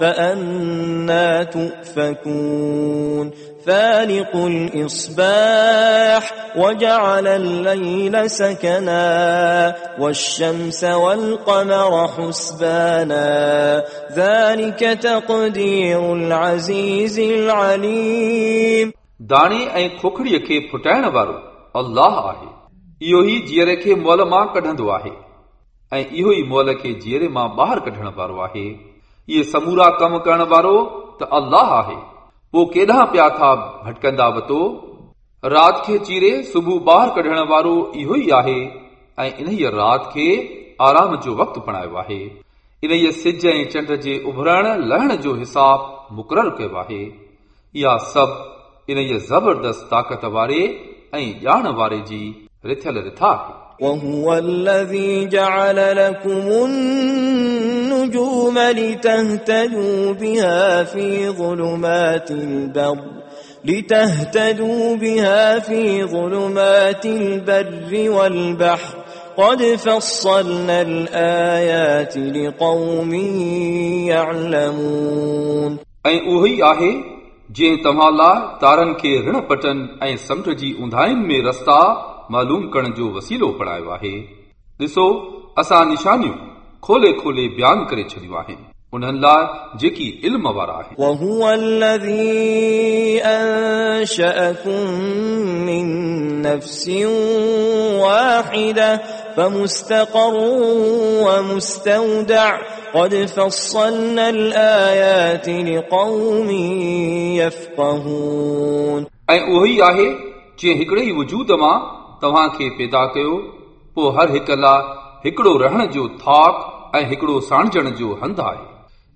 فأنا تؤفكون فالق الإصباح وجعل الليل سكنا والشمس والقمر حسبانا ذلك تقدير العزيز العليم दाणे ऐं खोखड़ीअ खे फुटाइण वारो अल्लाह आहे इहो ई जीअरे खे मुअल मां कढंदो आहे ऐं इहो ई मुअल खे जीअरे मां ॿाहिरि कढण वारो आहे اهي سمورا ڪم ڪرڻ وارو ته الله آهي. پوءِ ڪيڏانهن پيا ٿا ڀٽڪندا وتو؟ رات کي چيري صبح ٻاهر ڪڍڻ وارو اهو ئي آهي ۽ ان رات کي آرام جو وقت بڻايو آهي. ان سج ۽ چنڊ جي اڀرڻ لهڻ جو حساب مقرر ڪيو آهي. اها سڀ ان زبردست طاقت واري ۽ ڄاڻ واري جي رٿيل رٿا آهي وهو الذي جعل لكم النجوم لتهتدوا بها في ظلمات البر لتهتدوا بها في ظلمات البر والبحر قد فصلنا الآيات لقوم يعلمون ऐं उहो ई आहे जंहिं तव्हां लाइ तारनि खे ऋण पटनि ऐं समुंड जी उंधाइनि में रस्ता मालूम करण जो वसीलो बणायो आहे ॾिसो असां निशानियूं खोले खोले बयानु करे छॾियूं आहिनि उन्हनि लाइ जेकी इल्म वारा आहिनि وهو الذي أنشأكم من نفس واحدة فمستقر ومستودع قد فصلنا الآيات لقوم يفقهون ऐं उहो ई आहे जंहिं हिकिड़े ई वजूद मां तव्हां खे पैदा कयो पोइ हर हिक लाइ हिकिड़ो रहण जो थाक ऐं हिकिड़ो साणजण जो हंधु आहे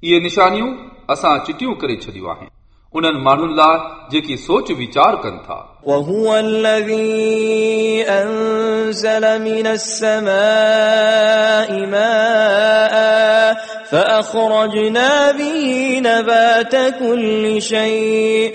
इहे निशानियूं असां चिटियूं करे छॾियूं आहिनि उन्हनि माण्हुनि लाइ जेकी सोच वीचार कनि था وهو الذي أنزل من السماء ماء فأخرجنا به نبات كل شيء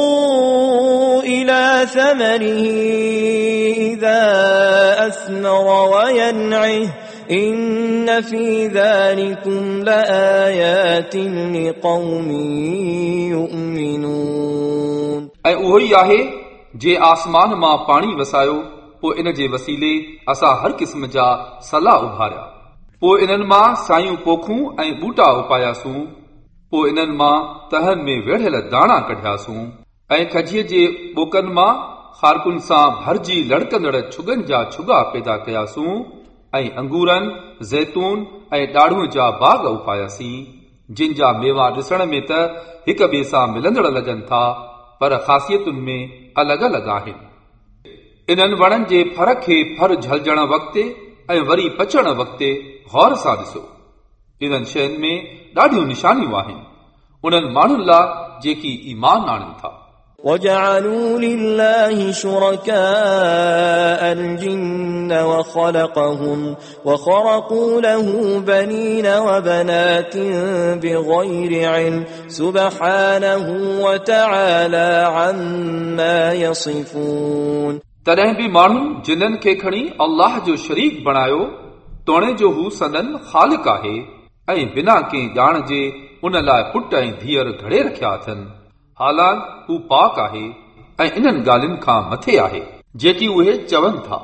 ثمره إذا أثمر وينعه إن في ذلكم لآيات لقوم يؤمنون ऐं उहो ई आहे जे आसमान मां पाणी वसायो पोइ इन जे वसीले असां हर क़िस्म जा सलाह उभारिया पोइ इन्हनि मां सायूं पोखूं ऐं ॿूटा उपायासूं पोइ इन्हनि मां तहनि में वेढ़ियल दाणा कढियासूं ऐं खजीअ जे ॿोकनि मां خارڪن سان ڀرجي لڙڪندڙ ڇگن جا ڇگا پيدا ڪياسون ۽ انگورن زيتون ۽ ڏاڙهون جا باغ اپاياسين. جن جا ميوا ڏسڻ ۾ ته هڪ ٻئي سان ملندڙ لڳن ٿا پر خاصيتن ۾ الڳ الڳ آهن. انهن وڻن جي ڦر کي ڦر جهلجڻ وقت ۽ وري پچڻ وقت غور سان ڏسو. انهن شين ۾ ڏاڍيون نشانيون آهن. انهن ماڻهن لاءِ جيڪي ايمان آڻن ٿا وجعلوا لله شركاء الجن وخلقهم وخرقوا له بنين وبنات بغير علم سبحانه وتعالى عما يصفون तॾहिं बि माण्हुनि जिन्हनि खे खणी अल्लाह जो शरीक बणायो तोणे जो हू सदन ख़ालिक आहे ऐं बिना कंहिं ॼाण जे उन लाइ पुट ऐं धीअर घड़े रखिया अथनि हालात हू पाक आहे ऐं इन्हनि ॻाल्हियुनि खां मथे आहे जेकी उहे चवनि था।